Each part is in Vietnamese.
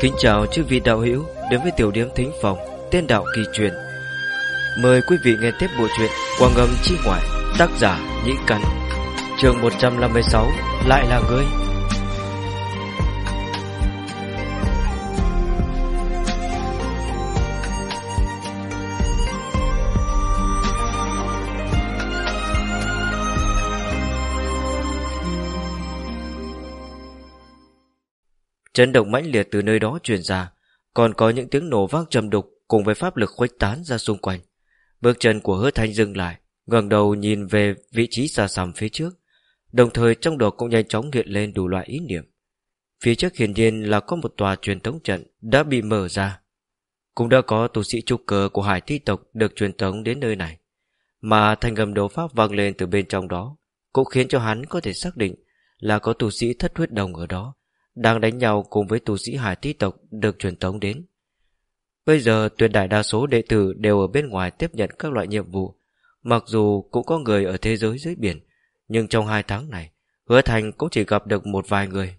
Kính chào chư vị đạo hữu đến với tiểu điểm thính phòng tên đạo kỳ truyền. Mời quý vị nghe tiếp bộ truyện Quang ngâm chi ngoại, tác giả Nhĩ Căn chương 156 lại là ngươi. Chấn động mãnh liệt từ nơi đó truyền ra, còn có những tiếng nổ vang trầm đục cùng với pháp lực khuếch tán ra xung quanh. Bước chân của hứa thanh dừng lại, ngẩng đầu nhìn về vị trí xa xăm phía trước, đồng thời trong đầu cũng nhanh chóng hiện lên đủ loại ý niệm. Phía trước hiển nhiên là có một tòa truyền thống trận đã bị mở ra. Cũng đã có tu sĩ trúc cơ của hải thi tộc được truyền thống đến nơi này. Mà thành ngầm đấu pháp vang lên từ bên trong đó, cũng khiến cho hắn có thể xác định là có tu sĩ thất huyết đồng ở đó, đang đánh nhau cùng với tu sĩ hải tí tộc được truyền tống đến. Bây giờ tuyệt đại đa số đệ tử đều ở bên ngoài tiếp nhận các loại nhiệm vụ, mặc dù cũng có người ở thế giới dưới biển, nhưng trong hai tháng này, hứa thành cũng chỉ gặp được một vài người.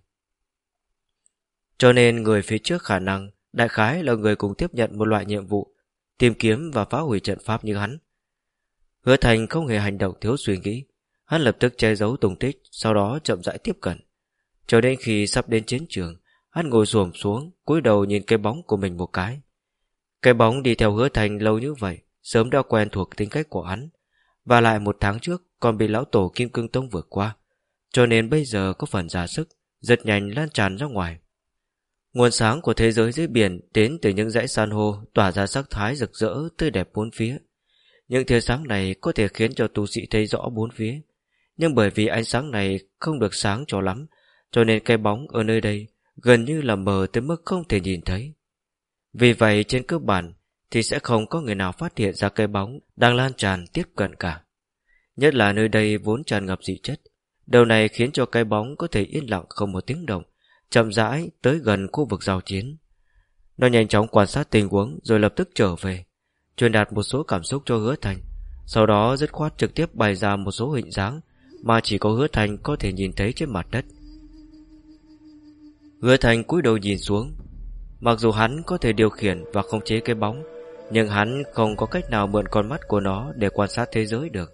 Cho nên người phía trước khả năng đại khái là người cùng tiếp nhận một loại nhiệm vụ, tìm kiếm và phá hủy trận pháp như hắn. Hứa thành không hề hành động thiếu suy nghĩ, hắn lập tức che giấu tùng tích, sau đó chậm rãi tiếp cận. Cho đến khi sắp đến chiến trường, hắn ngồi xổm xuống, cúi đầu nhìn cái bóng của mình một cái. Cái bóng đi theo hứa thành lâu như vậy, sớm đã quen thuộc tính cách của hắn, và lại một tháng trước còn bị lão tổ Kim Cương Tông vượt qua, cho nên bây giờ có phần ra sức, giật nhanh lan tràn ra ngoài. Nguồn sáng của thế giới dưới biển đến từ những dãy san hô tỏa ra sắc thái rực rỡ tươi đẹp bốn phía. Những tia sáng này có thể khiến cho tu sĩ thấy rõ bốn phía, nhưng bởi vì ánh sáng này không được sáng cho lắm, cho nên cái bóng ở nơi đây gần như là mờ tới mức không thể nhìn thấy. Vì vậy trên cơ bản thì sẽ không có người nào phát hiện ra cái bóng đang lan tràn tiếp cận cả. Nhất là nơi đây vốn tràn ngập dị chất. Điều này khiến cho cái bóng có thể yên lặng không một tiếng động, chậm rãi tới gần khu vực giao chiến. Nó nhanh chóng quan sát tình huống rồi lập tức trở về, truyền đạt một số cảm xúc cho hứa thành. Sau đó dứt khoát trực tiếp bày ra một số hình dáng mà chỉ có hứa thành có thể nhìn thấy trên mặt đất. Hứa thành cúi đầu nhìn xuống. Mặc dù hắn có thể điều khiển và khống chế cái bóng, Nhưng hắn không có cách nào mượn con mắt của nó Để quan sát thế giới được.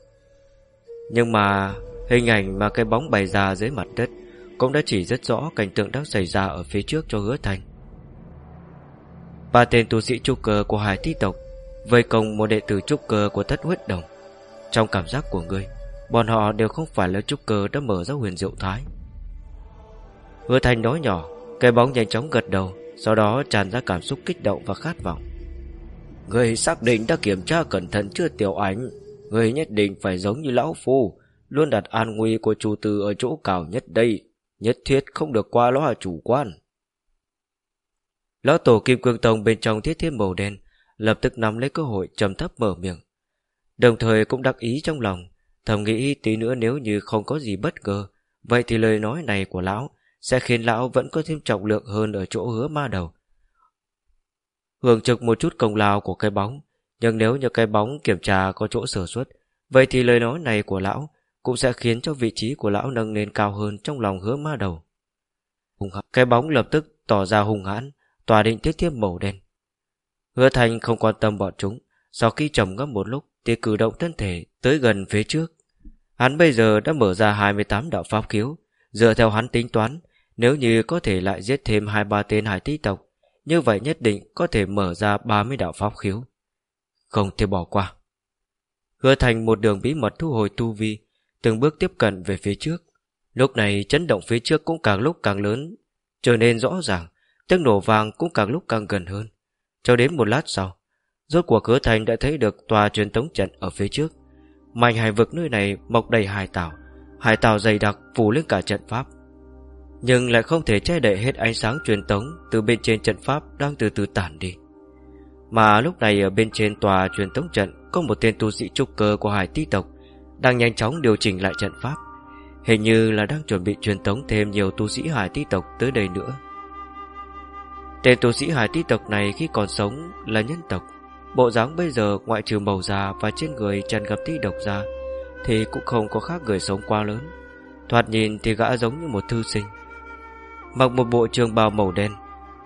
Nhưng mà Hình ảnh mà cái bóng bày ra dưới mặt đất Cũng đã chỉ rất rõ cảnh tượng đang xảy ra Ở phía trước cho hứa thành. Ba tên tu sĩ trúc cơ của hải thi tộc Vây công một đệ tử trúc cơ của thất huyết đồng. Trong cảm giác của ngươi Bọn họ đều không phải là trúc cơ đã mở ra huyền diệu thái. Hứa thành nói nhỏ cái bóng nhanh chóng gật đầu Sau đó tràn ra cảm xúc kích động và khát vọng. Người xác định đã kiểm tra cẩn thận chưa tiểu ánh, Người nhất định phải giống như lão phu Luôn đặt an nguy của chủ tử ở chỗ cao nhất đây Nhất thiết không được qua loa chủ quan. Lão tổ kim cương tông bên trong thiết thiên màu đen Lập tức nắm lấy cơ hội trầm thấp mở miệng. Đồng thời cũng đắc ý trong lòng Thầm nghĩ tí nữa nếu như không có gì bất ngờ Vậy thì lời nói này của lão sẽ khiến lão vẫn có thêm trọng lượng hơn ở chỗ hứa ma đầu. Hưởng trực một chút công lao của cái bóng, nhưng nếu như cái bóng kiểm tra có chỗ sửa xuất, vậy thì lời nói này của lão cũng sẽ khiến cho vị trí của lão nâng lên cao hơn trong lòng hứa ma đầu. Cái bóng lập tức tỏ ra hùng hãn, tòa định tiết thiếp màu đen. Hứa thành không quan tâm bọn chúng, sau khi trầm ngâm một lúc thì cử động thân thể tới gần phía trước. Hắn bây giờ đã mở ra 28 đạo pháp khiếu, dựa theo hắn tính toán, nếu như có thể lại giết thêm hai ba tên hải tí tộc, như vậy nhất định có thể mở ra 30 đạo pháp khiếu. Không thể bỏ qua. Hứa thành một đường bí mật thu hồi tu vi, từng bước tiếp cận về phía trước. Lúc này chấn động phía trước cũng càng lúc càng lớn, trở nên rõ ràng, tiếng nổ vàng cũng càng lúc càng gần hơn. Cho đến một lát sau, rốt cuộc hứa thành đã thấy được tòa truyền tống trận ở phía trước. Mạnh hải vực nơi này mọc đầy hải tảo, hải tảo dày đặc phủ lên cả trận pháp nhưng lại không thể che đậy hết ánh sáng truyền tống từ bên trên trận pháp đang từ từ tản đi. Mà lúc này ở bên trên tòa truyền tống trận, có một tên tu sĩ trúc cơ của hải tí tộc đang nhanh chóng điều chỉnh lại trận pháp. Hình như là đang chuẩn bị truyền tống thêm nhiều tu sĩ hải tí tộc tới đây nữa. Tên tu sĩ hải tí tộc này khi còn sống là nhân tộc. Bộ dáng bây giờ ngoại trừ màu già và trên người tràn gặp tí độc ra thì cũng không có khác người sống quá lớn. Thoạt nhìn thì gã giống như một thư sinh Mặc một bộ trường bào màu đen,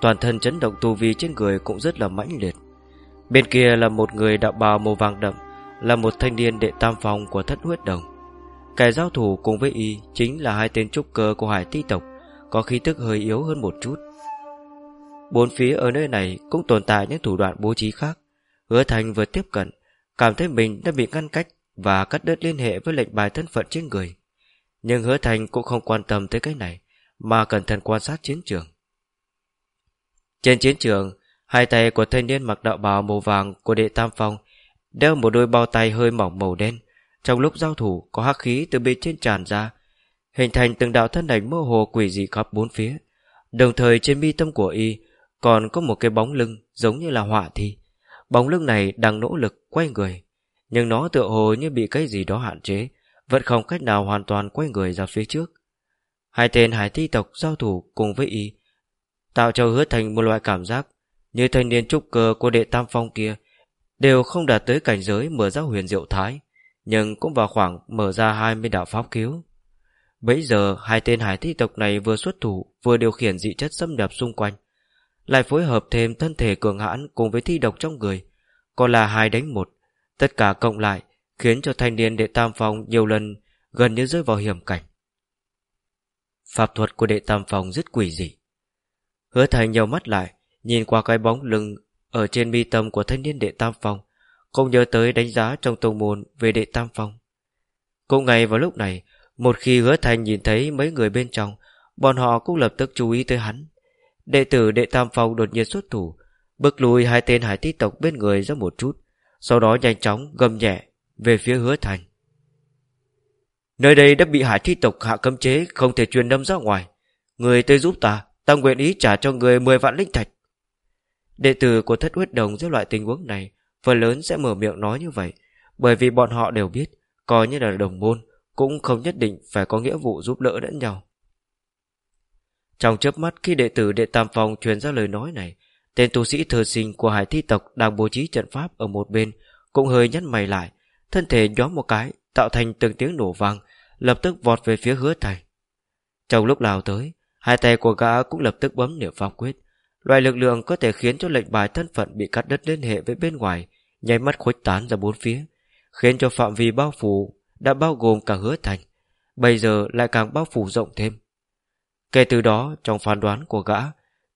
Toàn thân chấn động tu vi trên người cũng rất là mãnh liệt. Bên kia là một người đạo bào màu vàng đậm, Là một thanh niên đệ tam phong của thất huyết đồng. Kẻ giao thủ cùng với y Chính là hai tên trúc cơ của hải ti tộc, Có khí tức hơi yếu hơn một chút. Bốn phía ở nơi này Cũng tồn tại những thủ đoạn bố trí khác. Hứa thành vừa tiếp cận, Cảm thấy mình đã bị ngăn cách Và cắt đứt liên hệ với lệnh bài thân phận trên người. Nhưng hứa thành cũng không quan tâm tới cái này. Mà cẩn thận quan sát chiến trường. Trên chiến trường, Hai tay của thanh niên mặc đạo bào màu vàng của đệ tam phong Đeo một đôi bao tay hơi mỏng màu đen. Trong lúc giao thủ, có hắc khí từ bên trên tràn ra, Hình thành từng đạo thân ảnh mơ hồ quỷ dị khắp bốn phía. Đồng thời trên mi tâm của y Còn có một cái bóng lưng giống như là họa thi. Bóng lưng này đang nỗ lực quay người, Nhưng nó tựa hồ như bị cái gì đó hạn chế, Vẫn không cách nào hoàn toàn quay người ra phía trước. Hai tên hải thi tộc giao thủ cùng với y Tạo cho hứa thành một loại cảm giác Như thanh niên trúc cơ của đệ tam phong kia Đều không đạt tới cảnh giới mở ra huyền diệu thái, Nhưng cũng vào khoảng mở ra 20 đạo pháp cứu. Bấy giờ, hai tên hải thi tộc này vừa xuất thủ, Vừa điều khiển dị chất xâm nhập xung quanh, lại phối hợp thêm thân thể cường hãn cùng với thi độc trong người, Còn là hai đánh một. Tất cả cộng lại Khiến cho thanh niên đệ tam phong nhiều lần Gần như rơi vào hiểm cảnh. Pháp thuật của đệ tam phong rất quỷ dị. Hứa thành nhau mắt lại, Nhìn qua cái bóng lưng Ở trên mi tâm của thanh niên đệ tam phong Không nhớ tới đánh giá trong tông môn Về đệ tam phong Cũng ngay vào lúc này, Một khi hứa thành nhìn thấy mấy người bên trong, Bọn họ cũng lập tức chú ý tới hắn. Đệ tử đệ tam phong đột nhiên xuất thủ, Bước lùi hai tên hải tí tộc bên người ra một chút, Sau đó nhanh chóng gầm nhẹ Về phía hứa thành. Nơi đây đã bị hải thi tộc hạ cấm chế Không thể truyền đâm ra ngoài. Người tới giúp ta Ta nguyện ý trả cho người 10 vạn linh thạch. Đệ tử của thất huyết đồng dưới loại tình huống này Phần lớn sẽ mở miệng nói như vậy Bởi vì bọn họ đều biết Coi như là đồng môn Cũng không nhất định phải có nghĩa vụ giúp đỡ lẫn nhau. Trong chớp mắt khi đệ tử đệ tam phong truyền ra lời nói này, tên tu sĩ thờ sinh của hải thi tộc đang bố trí trận pháp ở một bên, cũng hơi nhăn mày lại, thân thể nhóm một cái, tạo thành từng tiếng nổ vang, lập tức vọt về phía hứa thành. Trong lúc lao tới, hai tay của gã cũng lập tức bấm niệm pháp quyết. Loại lực lượng có thể khiến cho lệnh bài thân phận bị cắt đứt liên hệ với bên ngoài, nháy mắt khuếch tán ra bốn phía, khiến cho phạm vi bao phủ đã bao gồm cả hứa thành, bây giờ lại càng bao phủ rộng thêm. Kể từ đó, trong phán đoán của gã,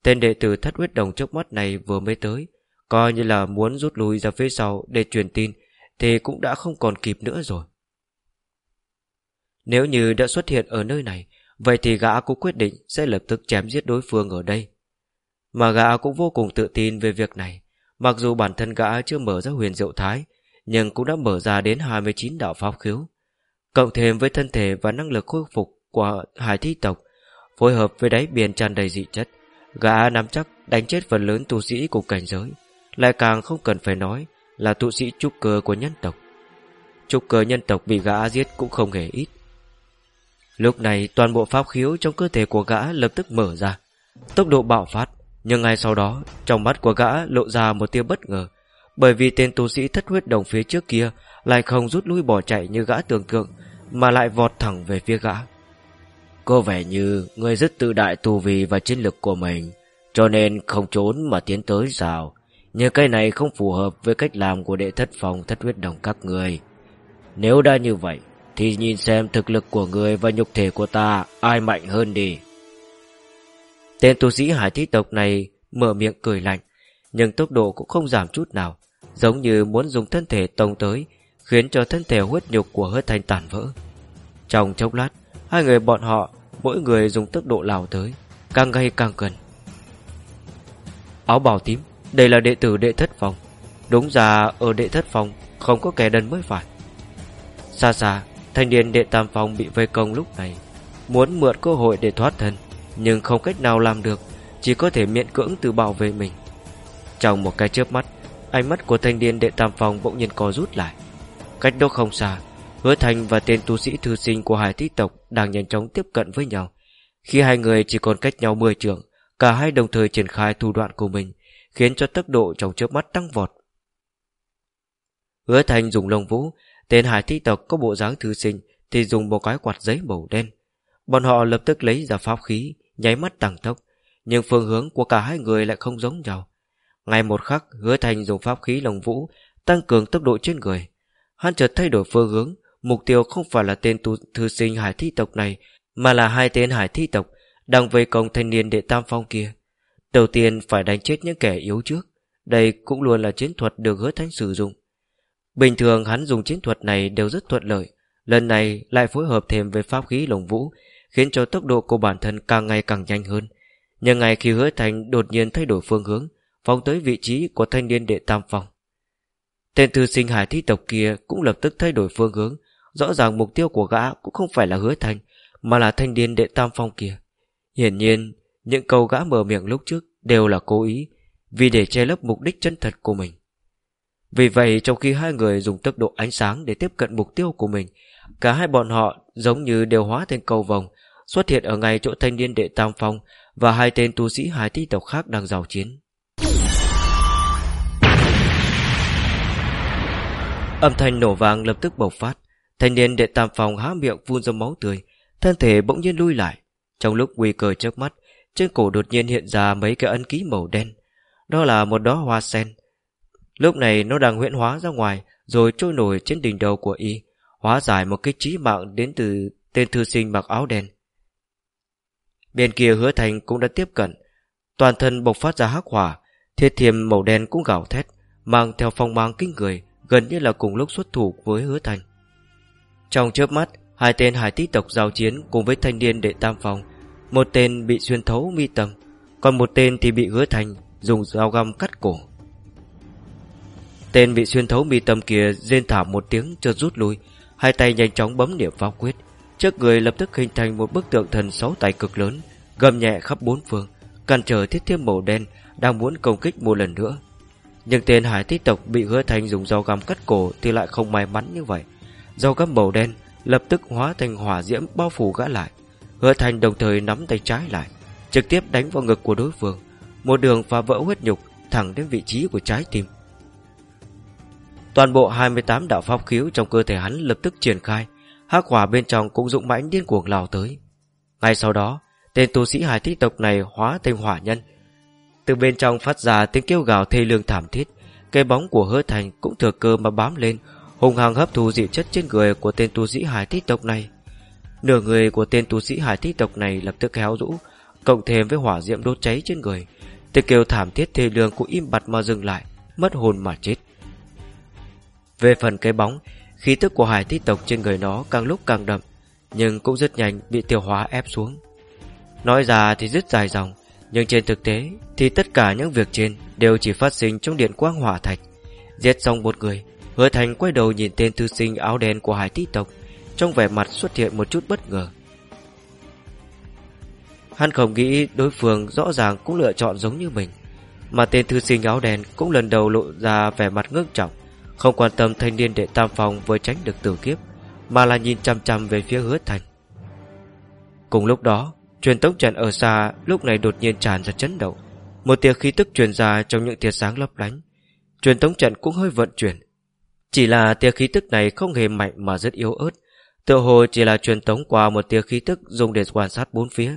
tên đệ tử thất huyết đồng trước mắt này vừa mới tới, coi như là muốn rút lui ra phía sau để truyền tin, thì cũng đã không còn kịp nữa rồi. Nếu như đã xuất hiện ở nơi này, vậy thì gã cũng quyết định sẽ lập tức chém giết đối phương ở đây. Mà gã cũng vô cùng tự tin về việc này, mặc dù bản thân gã chưa mở ra huyền diệu thái, nhưng cũng đã mở ra đến 29 đạo pháp khiếu. Cộng thêm với thân thể và năng lực khôi phục của hải thi tộc, phối hợp với đáy biển tràn đầy dị chất gã nắm chắc đánh chết phần lớn tu sĩ cùng cảnh giới lại càng không cần phải nói là tu sĩ trúc cơ của nhân tộc trúc cơ nhân tộc bị gã giết cũng không hề ít lúc này toàn bộ pháp khiếu trong cơ thể của gã lập tức mở ra tốc độ bạo phát nhưng ngay sau đó trong mắt của gã lộ ra một tia bất ngờ bởi vì tên tu sĩ thất huyết đồng phía trước kia lại không rút lui bỏ chạy như gã tưởng tượng mà lại vọt thẳng về phía gã có vẻ như người rất tự đại tu vi và chiến lực của mình, cho nên không trốn mà tiến tới sao. Nhưng cái này không phù hợp với cách làm của đệ thất phòng thất huyết đồng các người. Nếu đã như vậy, thì nhìn xem thực lực của người và nhục thể của ta ai mạnh hơn đi. Tên tu sĩ hải thí tộc này mở miệng cười lạnh, nhưng tốc độ cũng không giảm chút nào, giống như muốn dùng thân thể tông tới, khiến cho thân thể huyết nhục của hớt thanh tàn vỡ. Trong chốc lát, Hai người bọn họ Mỗi người dùng tốc độ lào tới Càng gây càng gần Áo bào tím Đây là đệ tử đệ thất phòng Đúng ra ở đệ thất phòng Không có kẻ đần mới phải Xa xa Thanh niên đệ tam phòng bị vây công lúc này Muốn mượn cơ hội để thoát thân Nhưng không cách nào làm được Chỉ có thể miễn cưỡng tự bảo vệ mình Trong một cái chớp mắt Ánh mắt của thanh niên đệ tam phòng bỗng nhiên co rút lại Cách đó không xa Hứa Thành và tên tu sĩ thư sinh của hải tích tộc đang nhanh chóng tiếp cận với nhau. Khi hai người chỉ còn cách nhau 10 trường, cả hai đồng thời triển khai thủ đoạn của mình, khiến cho tốc độ trong chớp mắt tăng vọt. Hứa Thành dùng lông vũ, tên hải thi tộc có bộ dáng thư sinh thì dùng một cái quạt giấy màu đen. Bọn họ lập tức lấy ra pháp khí, nháy mắt tăng tốc, Nhưng phương hướng của cả hai người lại không giống nhau. Ngay một khắc hứa thành dùng pháp khí lồng vũ Tăng cường tốc độ trên người. Hắn chợt thay đổi phương hướng Mục tiêu không phải là tên tu thư sinh hải thi tộc này Mà là hai tên hải thi tộc Đang vây công thanh niên đệ tam phong kia. Đầu tiên phải đánh chết những kẻ yếu trước Đây cũng luôn là chiến thuật được hứa thanh sử dụng. Bình thường hắn dùng chiến thuật này đều rất thuận lợi, Lần này lại phối hợp thêm với pháp khí lồng vũ, Khiến cho tốc độ của bản thân càng ngày càng nhanh hơn. Nhưng ngày khi hứa thành đột nhiên thay đổi phương hướng, Phóng tới vị trí của thanh niên đệ tam phong Tên thư sinh hải thi tộc kia cũng lập tức thay đổi phương hướng, Rõ ràng mục tiêu của gã cũng không phải là hứa thành, Mà là thanh niên đệ tam phong kia. Hiển nhiên, Những câu gã mở miệng lúc trước Đều là cố ý, Vì để che lấp mục đích chân thật của mình. Vì vậy, trong khi hai người dùng tốc độ ánh sáng Để tiếp cận mục tiêu của mình, Cả hai bọn họ giống như đều hóa thành cầu vòng Xuất hiện ở ngay chỗ thanh niên đệ tam phong Và hai tên tu sĩ hải thi tộc khác đang giao chiến. Âm thanh nổ vang lập tức bộc phát, Thanh niên đệ tam phong há miệng phun ra máu tươi, Thân thể bỗng nhiên lui lại. Trong lúc nguy cơ trước mắt, Trên cổ đột nhiên hiện ra mấy cái ấn ký màu đen, Đó là một đóa hoa sen Lúc này nó đang huyễn hóa ra ngoài, Rồi trôi nổi trên đỉnh đầu của y, Hóa giải một cái trí mạng đến từ Tên thư sinh mặc áo đen. Bên kia hứa thành cũng đã tiếp cận, Toàn thân bộc phát ra hắc hỏa, Thiết thiềm màu đen cũng gào thét, Mang theo phong mang kinh người, Gần như là cùng lúc xuất thủ với hứa thành. Trong chớp mắt, Hai tên hải tí tộc giao chiến cùng với thanh niên đệ tam phòng, Một tên bị xuyên thấu mi tâm, Còn một tên thì bị hứa thành Dùng dao găm cắt cổ. Tên bị xuyên thấu mi tâm kia Rên thảm một tiếng chợt rút lui. Hai tay nhanh chóng bấm niệm pháp quyết. Trước người lập tức hình thành một bức tượng thần sáu tay cực lớn, Gầm nhẹ khắp bốn phương, Cản trở thiết thiêm màu đen Đang muốn công kích một lần nữa. Nhưng tên hải tích tộc bị hứa thành dùng dao găm cắt cổ Thì lại không may mắn như vậy. Dao găm màu đen lập tức hóa thành hỏa diễm bao phủ gã lại. Hứa thành đồng thời nắm tay trái lại, Trực tiếp đánh vào ngực của đối phương. Một đường phá vỡ huyết nhục Thẳng đến vị trí của trái tim. Toàn bộ 28 đạo pháp khiếu Trong cơ thể hắn lập tức triển khai hắc hỏa bên trong cũng dụng mãnh điên cuồng lao tới Ngay sau đó Tên tu sĩ hải thích tộc này hóa thành hỏa nhân Từ bên trong phát ra tiếng kêu gào thê lương thảm thiết Cây bóng của hứa thành cũng thừa cơ mà bám lên hùng hăng hấp thu dị chất trên người của tên tu sĩ hải thích tộc này. Nửa người của tên tu sĩ hải thích tộc này lập tức héo rũ, cộng thêm với hỏa diệm đốt cháy trên người. Tiếng kêu thảm thiết thê lương cũng im bặt mà dừng lại, mất hồn mà chết. Về phần cái bóng, khí tức của hải thích tộc trên người nó càng lúc càng đậm, nhưng cũng rất nhanh bị tiêu hóa ép xuống. Nói ra thì rất dài dòng, nhưng trên thực tế thì tất cả những việc trên đều chỉ phát sinh trong điện quang hỏa thạch. Giết xong một người, Hứa Thành quay đầu nhìn tên thư sinh áo đen của hải tí tộc Trong vẻ mặt xuất hiện một chút bất ngờ Hắn không nghĩ đối phương rõ ràng cũng lựa chọn giống như mình Mà tên thư sinh áo đen cũng lần đầu lộ ra vẻ mặt ngưng trọng không quan tâm thanh niên đệ tam phòng vừa tránh được tử kiếp, Mà là nhìn chăm chăm về phía hứa thành. Cùng lúc đó, Truyền tống trận ở xa lúc này đột nhiên tràn ra chấn động. Một tia khí tức truyền ra trong những tia sáng lấp lánh. Truyền tống trận cũng hơi vận chuyển. Chỉ là tia khí tức này không hề mạnh mà rất yếu ớt. Tựa hồ chỉ là truyền tống qua một tia khí tức dùng để quan sát bốn phía.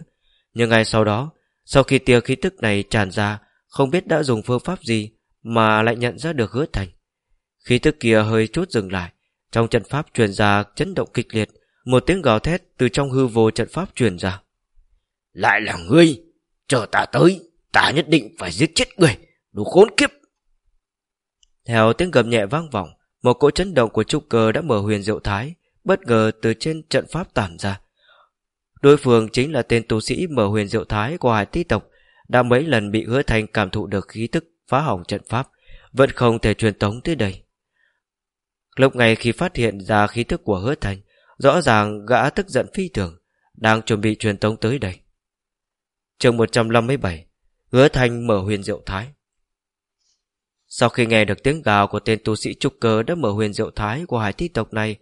Nhưng ngay sau đó, Sau khi tia khí tức này tràn ra, Không biết đã dùng phương pháp gì Mà lại nhận ra được hứa thành. Khí tức kia hơi chút dừng lại Trong trận pháp truyền ra chấn động kịch liệt Một tiếng gào thét từ trong hư vô trận pháp truyền ra Lại là ngươi Chờ ta tới Ta nhất định phải giết chết người Đủ khốn kiếp Theo tiếng gầm nhẹ vang vọng một cỗ chấn động của trúc cơ đã mở huyền diệu thái, bất ngờ từ trên trận pháp tản ra. Đối phương chính là tên tu sĩ mở huyền diệu thái của hải tí tộc, đã mấy lần bị hứa thành cảm thụ được khí tức phá hỏng trận pháp, vẫn không thể truyền tống tới đây. Lúc này khi phát hiện ra khí tức của hứa thành, rõ ràng gã tức giận phi thường, đang chuẩn bị truyền tống tới đây. chương 157 Hứa thành mở huyền diệu thái sau khi nghe được tiếng gào của tên tu sĩ trúc cơ đã mở huyền diệu thái của hải thi tộc này,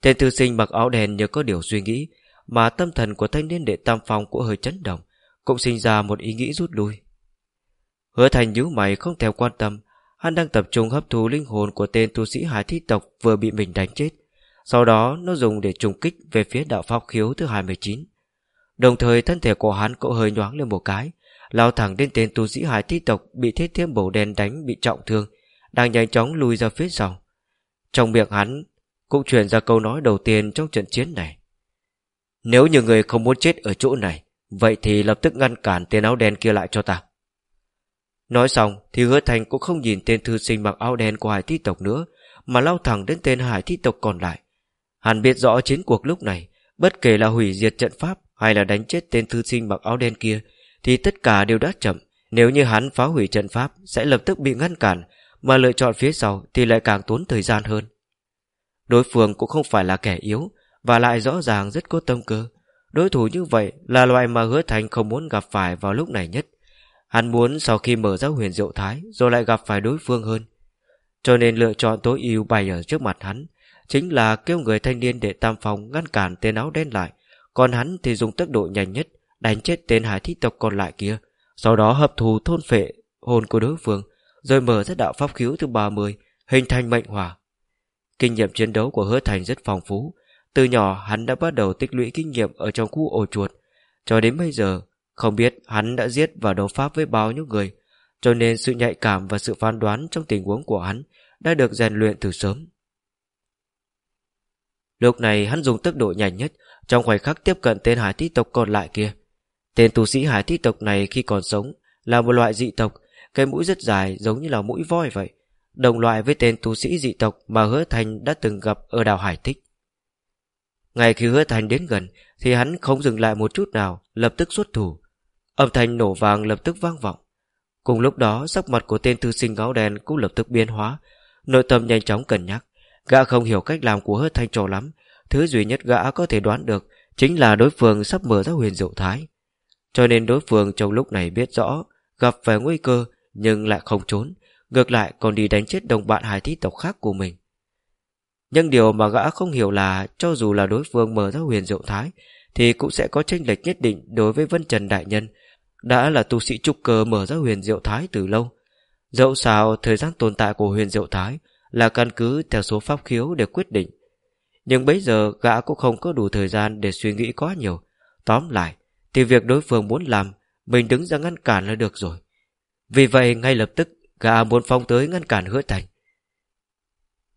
tên thư sinh mặc áo đen như có điều suy nghĩ, mà tâm thần của thanh niên đệ tam phong cũng hơi chấn động, cũng sinh ra một ý nghĩ rút lui. Hứa thành nhíu mày không theo quan tâm, hắn đang tập trung hấp thu linh hồn của tên tu sĩ hải thi tộc vừa bị mình đánh chết. Sau đó nó dùng để trùng kích về phía đạo pháp khiếu thứ 29. Đồng thời thân thể của hắn cũng hơi nhoáng lên một cái, lao thẳng đến tên tu sĩ hải thi tộc bị thiết thiêm bổ đen đánh bị trọng thương, đang nhanh chóng lùi ra phía sau. Trong miệng hắn cũng truyền ra câu nói đầu tiên trong trận chiến này. Nếu như người không muốn chết ở chỗ này, vậy thì lập tức ngăn cản tên áo đen kia lại cho ta. Nói xong thì hứa thành cũng không nhìn tên thư sinh mặc áo đen của hải thi tộc nữa, mà lao thẳng đến tên hải thi tộc còn lại. Hắn biết rõ chiến cuộc lúc này, bất kể là hủy diệt trận pháp hay là đánh chết tên thư sinh mặc áo đen kia, thì tất cả đều đã chậm. Nếu như hắn phá hủy trận pháp sẽ lập tức bị ngăn cản, mà lựa chọn phía sau thì lại càng tốn thời gian hơn. Đối phương cũng không phải là kẻ yếu, và lại rõ ràng rất có tâm cơ. Đối thủ như vậy là loại mà hứa thành không muốn gặp phải vào lúc này nhất. Hắn muốn sau khi mở ra huyền diệu thái rồi lại gặp phải đối phương hơn. Cho nên lựa chọn tối ưu bày ở trước mặt hắn chính là kêu người thanh niên để tam phòng ngăn cản tên áo đen lại, còn hắn thì dùng tốc độ nhanh nhất đánh chết tên hải thích tộc còn lại kia, sau đó hấp thù thôn phệ hồn của đối phương, rồi mở ra đạo pháp khiếu thứ 30, hình thành mệnh hỏa. Kinh nghiệm chiến đấu của hứa thành rất phong phú, từ nhỏ hắn đã bắt đầu tích lũy kinh nghiệm ở trong khu ổ chuột, cho đến bây giờ không biết hắn đã giết và đấu pháp với bao nhiêu người, cho nên sự nhạy cảm và sự phán đoán trong tình huống của hắn đã được rèn luyện từ sớm. Lúc này hắn dùng tốc độ nhanh nhất trong khoảnh khắc tiếp cận tên hải thi tộc còn lại kia. Tên tu sĩ hải thi tộc này khi còn sống là một loại dị tộc, cái mũi rất dài giống như là mũi voi vậy, đồng loại với tên tu sĩ dị tộc mà hứa thành đã từng gặp ở đảo Hải Thích. Ngay khi hứa thành đến gần thì hắn không dừng lại một chút nào, lập tức xuất thủ. Âm thanh nổ vàng lập tức vang vọng. Cùng lúc đó sắc mặt của tên thư sinh gáo đen cũng lập tức biến hóa, nội tâm nhanh chóng cân nhắc. Gã không hiểu cách làm của hứa thanh trò lắm, thứ duy nhất gã có thể đoán được chính là đối phương sắp mở ra huyền diệu thái. Cho nên đối phương trong lúc này biết rõ gặp phải nguy cơ nhưng lại không trốn, ngược lại còn đi đánh chết đồng bạn hải thí tộc khác của mình. Nhưng điều mà gã không hiểu là cho dù là đối phương mở ra huyền diệu thái thì cũng sẽ có tranh lệch nhất định đối với Vân Trần Đại Nhân đã là tu sĩ trúc cơ mở ra huyền diệu thái từ lâu. Dẫu sao thời gian tồn tại của huyền diệu thái là căn cứ theo số pháp khiếu để quyết định. Nhưng bây giờ gã cũng không có đủ thời gian để suy nghĩ quá nhiều. Tóm lại, thì việc đối phương muốn làm, mình đứng ra ngăn cản là được rồi. Vì vậy ngay lập tức gã muốn phong tới ngăn cản hứa thành.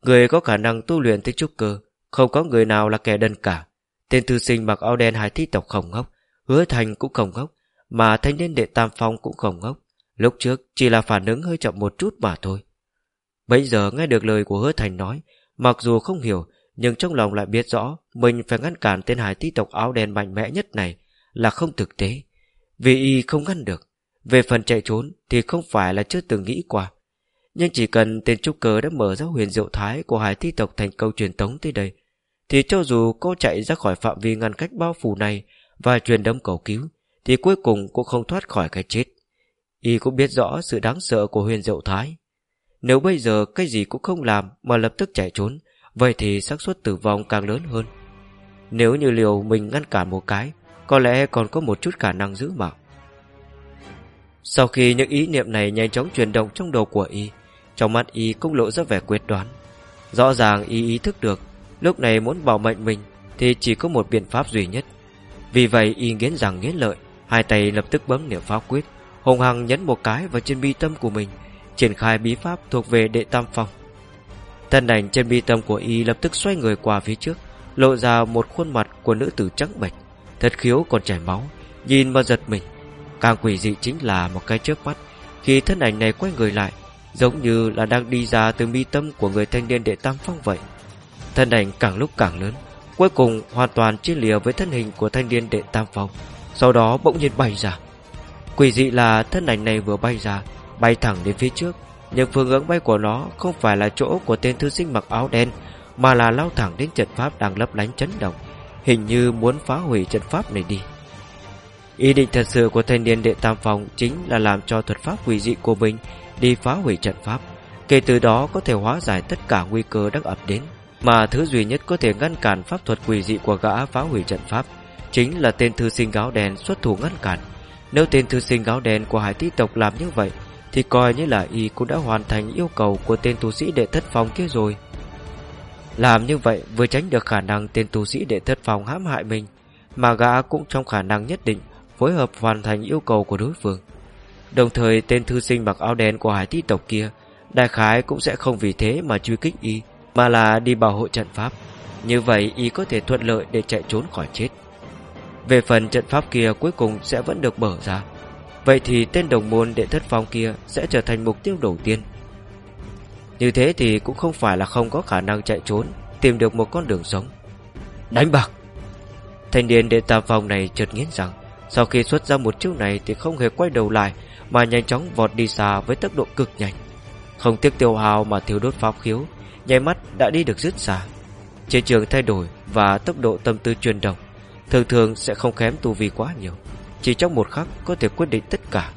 Người có khả năng tu luyện tới trúc cơ, không có người nào là kẻ đần cả. Tên thư sinh mặc áo đen hai thi tộc không ngốc, hứa thành cũng không ngốc, mà thanh niên đệ tam phong cũng không ngốc. Lúc trước chỉ là phản ứng hơi chậm một chút mà thôi. Bây giờ nghe được lời của hứa thành nói, mặc dù không hiểu, nhưng trong lòng lại biết rõ mình phải ngăn cản tên hải tí tộc áo đen mạnh mẽ nhất này là không thực tế. Vì y không ngăn được. Về phần chạy trốn thì không phải là chưa từng nghĩ qua. Nhưng chỉ cần tên trúc cơ đã mở ra huyền diệu thái của hải tí tộc thành câu truyền tống tới đây, thì cho dù cô chạy ra khỏi phạm vi ngăn cách bao phủ này và truyền đâm cầu cứu, thì cuối cùng cũng không thoát khỏi cái chết. Y cũng biết rõ sự đáng sợ của huyền diệu thái. Nếu bây giờ cái gì cũng không làm mà lập tức chạy trốn, vậy thì xác suất tử vong càng lớn hơn. Nếu như liều mình ngăn cản một cái, có lẽ còn có một chút khả năng giữ mạng. Sau khi những ý niệm này nhanh chóng chuyển động trong đầu của y, trong mắt y cũng lộ ra vẻ quyết đoán. Rõ ràng y ý thức được, lúc này muốn bảo mệnh mình thì chỉ có một biện pháp duy nhất. Vì vậy y nghiến rằng nghiến lợi, hai tay lập tức bấm niệm pháp quyết, hùng hằng nhấn một cái vào trên bi tâm của mình, triển khai bí pháp thuộc về đệ tam phong. Thân ảnh trên bi tâm của y lập tức xoay người qua phía trước, lộ ra một khuôn mặt của nữ tử trắng bệch, thật khiếu còn chảy máu, nhìn mà giật mình. Càng quỷ dị chính là một cái chớp mắt, khi thân ảnh này quay người lại, giống như là đang đi ra từ mi tâm của người thanh niên đệ tam phong vậy. Thân ảnh càng lúc càng lớn, cuối cùng hoàn toàn chia lìa với thân hình của thanh niên đệ tam phong, sau đó bỗng nhiên bay ra. Quỷ dị là thân ảnh này vừa bay ra, bay thẳng đến phía trước, nhưng phương hướng bay của nó không phải là chỗ của tên thư sinh mặc áo đen, mà là lao thẳng đến trận pháp đang lấp lánh chấn động, hình như muốn phá hủy trận pháp này đi. Ý định thật sự của thanh niên đệ tam phòng chính là làm cho thuật pháp quỷ dị của mình đi phá hủy trận pháp, kể từ đó có thể hóa giải tất cả nguy cơ đang ập đến. Mà thứ duy nhất có thể ngăn cản pháp thuật quỷ dị của gã phá hủy trận pháp chính là tên thư sinh áo đen xuất thủ ngăn cản. Nếu tên thư sinh áo đen của hải tí tộc làm như vậy, thì coi như là y cũng đã hoàn thành yêu cầu của tên tu sĩ đệ thất phòng kia rồi. Làm như vậy vừa tránh được khả năng tên tu sĩ đệ thất phòng hãm hại mình, mà gã cũng trong khả năng nhất định phối hợp hoàn thành yêu cầu của đối phương. Đồng thời tên thư sinh mặc áo đen của hải tí tộc kia Đại khái cũng sẽ không vì thế mà truy kích y Mà là đi bảo hộ trận pháp Như vậy y có thể thuận lợi để chạy trốn khỏi chết về phần trận pháp kia cuối cùng sẽ vẫn được mở ra. Vậy thì tên đồng môn đệ thất phong kia Sẽ trở thành mục tiêu đầu tiên. Như thế thì cũng không phải là không có khả năng chạy trốn Tìm được một con đường sống. Đánh bạc! Thanh niên đệ tam phong này chợt nghiến rằng Sau khi xuất ra một chiêu này Thì không hề quay đầu lại Mà nhanh chóng vọt đi xa với tốc độ cực nhanh. Không tiếc tiêu hào mà thiếu đốt pháp khiếu Nháy mắt đã đi được rất xa. Chiến trường thay đổi Và tốc độ tâm tư chuyển động Thường thường sẽ không kém tu vi quá nhiều. Chỉ trong một khắc có thể quyết định tất cả.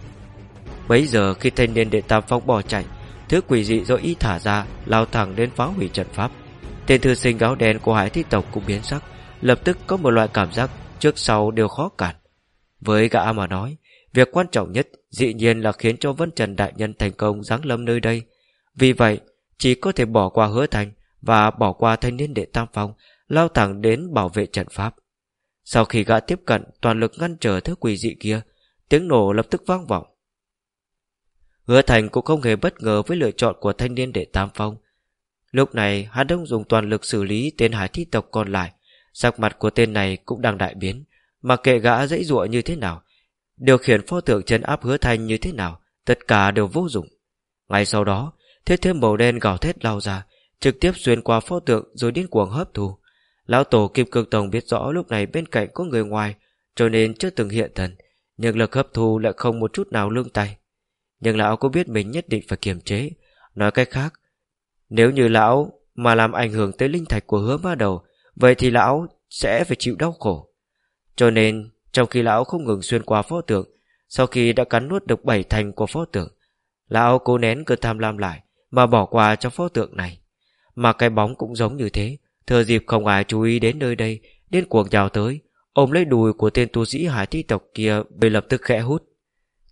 Bấy giờ khi thanh niên đệ tam phong bỏ chạy, Thứ quỷ dị do y thả ra, Lao thẳng đến phá hủy trận pháp. Tên thư sinh áo đen của hải thi tộc cũng biến sắc, Lập tức có một loại cảm giác Trước sau đều khó cản. Với gã mà nói, Việc quan trọng nhất dĩ nhiên là khiến cho Vân Trần Đại Nhân thành công giáng lâm nơi đây. Vì vậy, Chỉ có thể bỏ qua hứa thành Và bỏ qua thanh niên đệ tam phong, Lao thẳng đến bảo vệ trận pháp. Sau khi gã tiếp cận, Toàn lực ngăn trở thứ quỷ dị kia, Tiếng nổ lập tức vang vọng. Hứa thành cũng không hề bất ngờ Với lựa chọn của thanh niên để tam phong. Lúc này, hắn đông dùng toàn lực xử lý Tên hải thi tộc còn lại. Sắc mặt của tên này cũng đang đại biến. Mà kệ gã dãy dụa như thế nào, Điều khiển pho tượng chân áp hứa thành như thế nào, Tất cả đều vô dụng. Ngay sau đó, Thiết thêm màu đen gào thét lao ra, Trực tiếp xuyên qua pho tượng rồi điên cuồng hấp thu. Lão tổ Kim Cương Tông biết rõ lúc này bên cạnh có người ngoài, Cho nên chưa từng hiện thần, Nhưng lực hấp thu lại không một chút nào lương tay. Nhưng lão có biết mình nhất định phải kiềm chế. Nói cách khác, Nếu như lão mà làm ảnh hưởng tới linh thạch của hứa ma đầu, Vậy thì lão sẽ phải chịu đau khổ. Cho nên, Trong khi lão không ngừng xuyên qua pho tượng, Sau khi đã cắn nuốt được bảy thành của pho tượng, Lão cố nén cơn tham lam lại Mà bỏ qua cho pho tượng này. Mà cái bóng cũng giống như thế. Thừa dịp không ai chú ý đến nơi đây, Điên cuồng chào tới, Ôm lấy đùi của tên tu sĩ hải thi tộc kia Bị lập tức khẽ hút.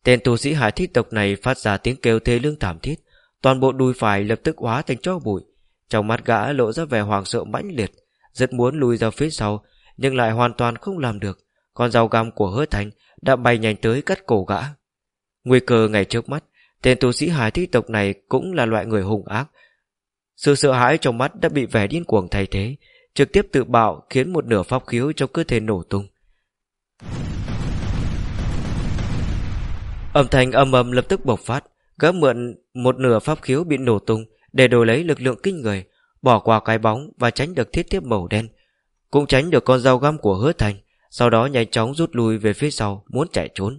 Tên tu sĩ hải thi tộc này phát ra tiếng kêu thê lương thảm thiết, Toàn bộ đùi phải lập tức hóa thành chó bụi, Trong mắt gã lộ ra vẻ hoàng sợ mãnh liệt, rất muốn lùi ra phía sau, Nhưng lại hoàn toàn không làm được, Con dao găm của hứa thành Đã bay nhanh tới cắt cổ gã. Nguy cơ ngày trước mắt, Tên tu sĩ hải thích tộc này cũng là loại người hùng ác sự sợ hãi trong mắt đã bị vẻ điên cuồng thay thế Trực tiếp tự bạo khiến một nửa pháp khiếu trong cơ thể nổ tung Âm thanh âm ầm lập tức bộc phát Gã mượn một nửa pháp khiếu bị nổ tung Để đổi lấy lực lượng kinh người bỏ qua cái bóng và tránh được thiết tiếp màu đen, cũng tránh được con dao găm của hứa thành, sau đó nhanh chóng rút lui về phía sau muốn chạy trốn.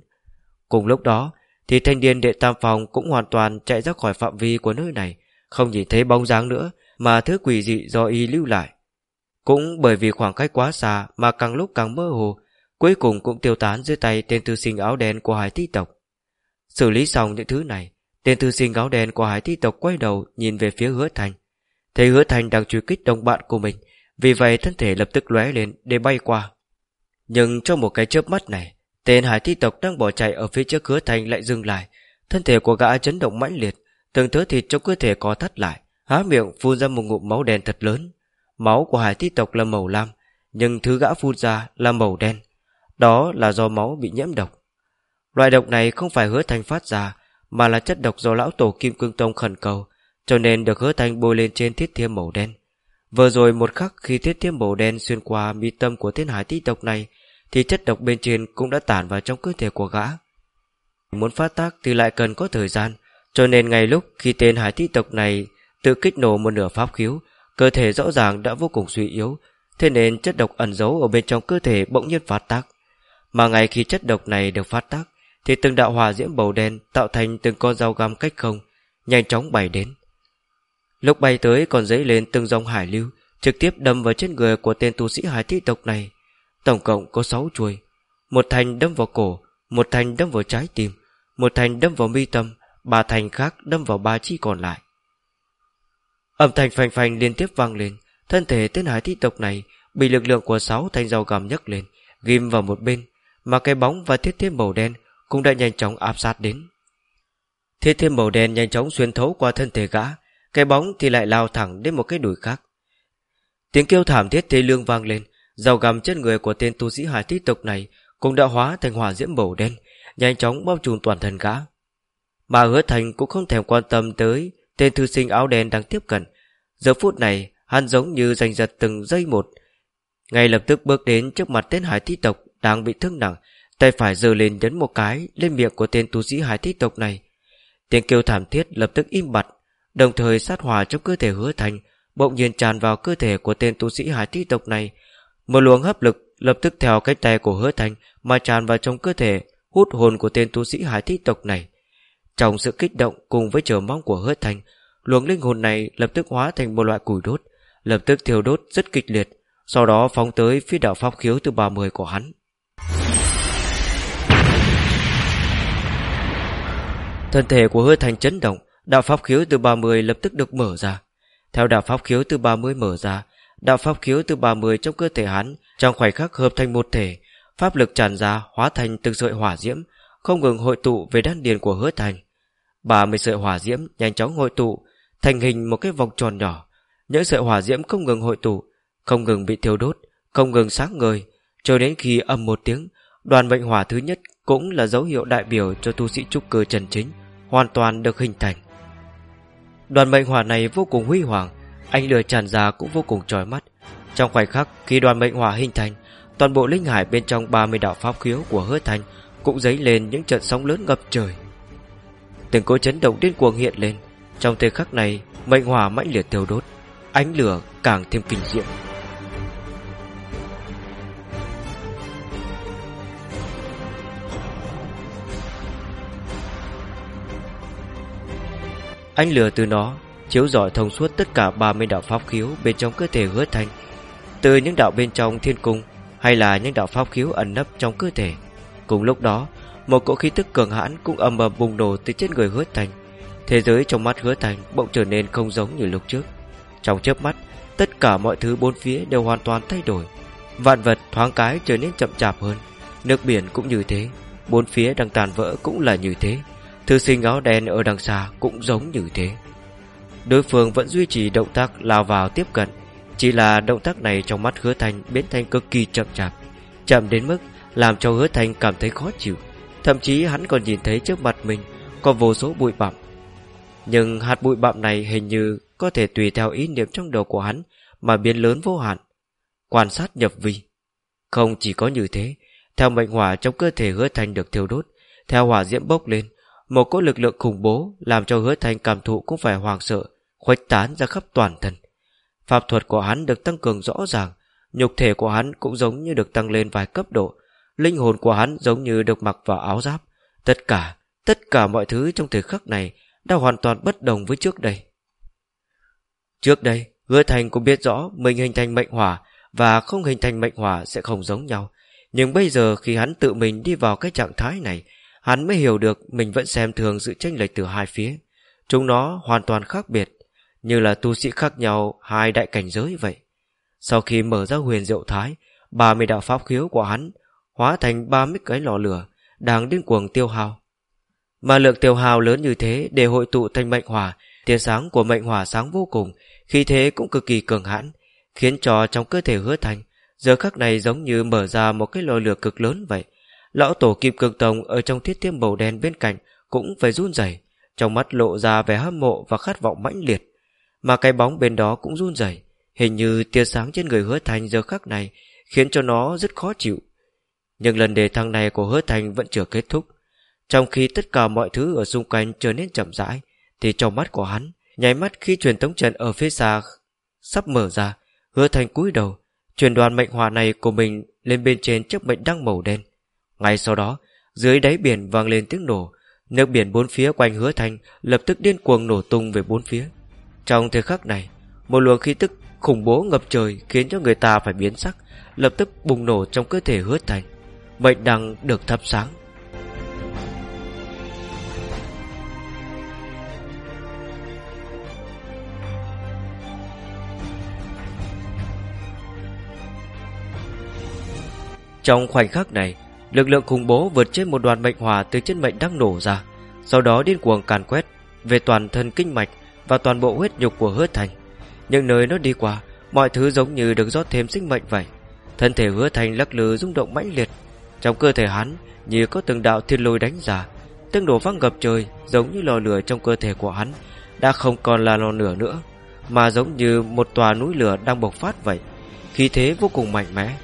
Cùng lúc đó, thì thanh niên đệ tam phòng cũng hoàn toàn chạy ra khỏi phạm vi của nơi này, không nhìn thấy bóng dáng nữa mà thứ quỷ dị do y lưu lại. Cũng bởi vì khoảng cách quá xa mà càng lúc càng mơ hồ, cuối cùng cũng tiêu tán dưới tay tên thư sinh áo đen của hải thi tộc. Xử lý xong những thứ này, tên thư sinh áo đen của hải thi tộc quay đầu nhìn về phía hứa thành, Thấy hứa thành đang truy kích đồng bạn của mình Vì vậy thân thể lập tức lóe lên để bay qua Nhưng trong một cái chớp mắt này Tên hải thi tộc đang bỏ chạy ở phía trước hứa thành lại dừng lại Thân thể của gã chấn động mãnh liệt Từng thớ thịt trong cơ thể co thắt lại, Há miệng phun ra một ngụm máu đen thật lớn. Máu của hải thi tộc là màu lam, Nhưng thứ gã phun ra là màu đen. Đó là do máu bị nhiễm độc. Loại độc này không phải hứa thành phát ra, Mà là chất độc do lão tổ Kim Cương Tông khẩn cầu, cho nên được hứa thanh bôi lên trên thiết thiêm màu đen. Vừa rồi một khắc khi thiết thiêm màu đen Xuyên qua mi tâm của thiên hải thi tộc này, Thì chất độc bên trên cũng đã tản vào trong cơ thể của gã. Muốn phát tác thì lại cần có thời gian cho nên ngay lúc khi tên hải thi tộc này Tự kích nổ một nửa pháp khiếu, Cơ thể rõ ràng đã vô cùng suy yếu, Thế nên chất độc ẩn giấu ở bên trong cơ thể bỗng nhiên phát tác. Mà ngay khi chất độc này được phát tác, Thì từng đạo hòa diễm màu đen Tạo thành từng con dao găm cách không, Nhanh chóng bay đến. Lúc bay tới còn dấy lên từng dòng hải lưu, Trực tiếp đâm vào trên người của tên tu sĩ hải thi tộc này. Tổng cộng có 6 chuôi, Một thành đâm vào cổ, Một thành đâm vào trái tim, Một thành đâm vào mi tâm Ba thành khác đâm vào ba chi còn lại. Âm thanh phành phành liên tiếp vang lên, Thân thể tên hải thi tộc này Bị lực lượng của sáu thanh dao gầm nhấc lên, Ghim vào một bên, Mà cái bóng và thiết thêm màu đen Cũng đã nhanh chóng áp sát đến. Thiết thêm màu đen nhanh chóng xuyên thấu qua thân thể gã, cái bóng thì lại lao thẳng đến một cái đùi khác. Tiếng kêu thảm thiết thê lương vang lên, Dao gầm trên người của tên tu sĩ hải thi tộc này Cũng đã hóa thành hỏa diễm màu đen, Nhanh chóng bao trùm toàn thân gã. Mà hứa thành cũng không thèm quan tâm tới Tên thư sinh áo đen đang tiếp cận. Giờ phút này, hắn giống như giành giật từng giây một. Ngay lập tức bước đến trước mặt tên hải thi tộc Đang bị thương nặng, Tay phải giơ lên nhấn một cái Lên miệng của tên tu sĩ hải thi tộc này. Tiếng kêu thảm thiết lập tức im bặt, Đồng thời sát hỏa trong cơ thể hứa thành, Bỗng nhiên tràn vào cơ thể của tên tu sĩ hải thi tộc này. Một luồng hấp lực lập tức theo cái tay của hứa thành Mà tràn vào trong cơ thể, Hút hồn của tên tu sĩ hải thi tộc này. Trong sự kích động cùng với chờ mong của hứa thành, Luồng linh hồn này lập tức hóa thành một loại củi đốt, Lập tức thiêu đốt rất kịch liệt, Sau đó phóng tới phía đạo pháp khiếu từ 30 của hắn. Thân thể của hứa thành chấn động, Đạo pháp khiếu từ 30 lập tức được mở ra. Theo đạo pháp khiếu từ 30 mở ra, Đạo pháp khiếu từ 30 trong cơ thể hắn Trong khoảnh khắc hợp thành một thể, Pháp lực tràn ra hóa thành từng sợi hỏa diễm, Không ngừng hội tụ về đan điền của hứa thành. 30 sợi hỏa diễm nhanh chóng hội tụ Thành hình một cái vòng tròn nhỏ. Những sợi hỏa diễm không ngừng hội tụ, Không ngừng bị thiêu đốt, Không ngừng sáng ngời, Cho đến khi âm một tiếng, Đoàn mệnh hỏa thứ nhất cũng là dấu hiệu đại biểu cho tu sĩ trúc cơ trần chính Hoàn toàn được hình thành. Đoàn mệnh hỏa này vô cùng huy hoàng, Ánh lửa tràn ra cũng vô cùng trói mắt. Trong khoảnh khắc khi đoàn mệnh hỏa hình thành, Toàn bộ linh hải bên trong 30 đạo pháp khiếu của hứa thành Cũng dấy lên những trận sóng lớn ngập trời. Từng cỗ chấn động điên cuồng hiện lên. Trong thời khắc này, Mệnh hỏa mãnh liệt tiêu đốt, Ánh lửa càng thêm kinh diệm Ánh lửa từ nó chiếu rọi thông suốt tất cả 30 đạo pháp khiếu bên trong cơ thể hứa thành từ những đạo bên trong thiên cung hay là những đạo pháp khiếu ẩn nấp trong cơ thể. Cùng lúc đó một cỗ khí tức cường hãn cũng ầm ầm bùng nổ từ trên người hứa thành. Thế giới trong mắt hứa thành bỗng trở nên không giống như lúc trước. Trong chớp mắt, tất cả mọi thứ bốn phía đều hoàn toàn thay đổi. Vạn vật thoáng cái trở nên chậm chạp hơn. Nước biển cũng như thế. Bốn phía đang tàn vỡ cũng là như thế. Thư sinh áo đen ở đằng xa cũng giống như thế. Đối phương vẫn duy trì động tác lao vào tiếp cận. Chỉ là động tác này trong mắt hứa thành biến thành cực kỳ chậm chạp. Chậm đến mức làm cho hứa thành cảm thấy khó chịu. Thậm chí hắn còn nhìn thấy trước mặt mình Có vô số bụi bặm. Nhưng hạt bụi bặm này hình như Có thể tùy theo ý niệm trong đầu của hắn Mà biến lớn vô hạn. Quan sát nhập vi. Không chỉ có như thế Theo mệnh hỏa trong cơ thể hứa thành được thiêu đốt Theo hỏa diễm bốc lên một cỗ lực lượng khủng bố làm cho hứa thành cảm thụ cũng phải hoàng sợ, khuếch tán ra khắp toàn thân. Pháp thuật của hắn được tăng cường rõ ràng, nhục thể của hắn cũng giống như được tăng lên vài cấp độ, linh hồn của hắn giống như được mặc vào áo giáp. Tất cả, tất cả mọi thứ trong thời khắc này đã hoàn toàn bất đồng với trước đây. Trước đây, hứa thành cũng biết rõ mình hình thành mệnh hỏa và không hình thành mệnh hỏa sẽ không giống nhau. Nhưng bây giờ khi hắn tự mình đi vào cái trạng thái này, Hắn mới hiểu được mình vẫn xem thường sự tranh lệch từ hai phía. Chúng nó hoàn toàn khác biệt, như là tu sĩ khác nhau hai đại cảnh giới vậy. Sau khi mở ra huyền diệu thái, ba mươi đạo pháp khiếu của hắn hóa thành ba mươi cái lò lửa đang điên cuồng tiêu hao. Mà lượng tiêu hao lớn như thế để hội tụ thành mệnh hỏa, tia sáng của mệnh hỏa sáng vô cùng, khi thế cũng cực kỳ cường hãn, khiến cho trong cơ thể hứa thành, giờ khắc này giống như mở ra một cái lò lửa cực lớn vậy, Lão tổ kim cương tông ở trong thiết tiêm màu đen bên cạnh cũng phải run rẩy, trong mắt lộ ra vẻ hâm mộ và khát vọng mãnh liệt. Mà cái bóng bên đó cũng run rẩy, hình như tia sáng trên người hứa thành giờ khắc này khiến cho nó rất khó chịu. Nhưng lần đề thăng này của hứa thành vẫn chưa kết thúc. Trong khi tất cả mọi thứ ở xung quanh trở nên chậm rãi, thì trong mắt của hắn, nháy mắt khi truyền tống trận ở phía xa sắp mở ra, hứa thành cúi đầu, truyền đoàn mệnh hỏa này của mình lên bên trên chiếc mệnh đăng màu đen. Ngay sau đó, dưới đáy biển vang lên tiếng nổ, nước biển bốn phía quanh hứa thành lập tức điên cuồng nổ tung về bốn phía. Trong thời khắc này, một luồng khí tức khủng bố ngập trời khiến cho người ta phải biến sắc, lập tức bùng nổ trong cơ thể hứa thành. Mệnh đăng được thắp sáng. Trong khoảnh khắc này, Lực lượng khủng bố vượt trên một đoàn mệnh hỏa từ trên mệnh đang nổ ra, sau đó điên cuồng càn quét về toàn thân kinh mạch và toàn bộ huyết nhục của hứa thành. Những nơi nó đi qua, mọi thứ giống như được rót thêm sinh mệnh vậy. Thân thể hứa thành lắc lư rung động mãnh liệt, trong cơ thể hắn như có từng đạo thiên lôi đánh ra, tiếng đổ vang ngập trời giống như lò lửa trong cơ thể của hắn đã không còn là lò lửa nữa, mà giống như một tòa núi lửa đang bộc phát vậy. Khí thế vô cùng mạnh mẽ,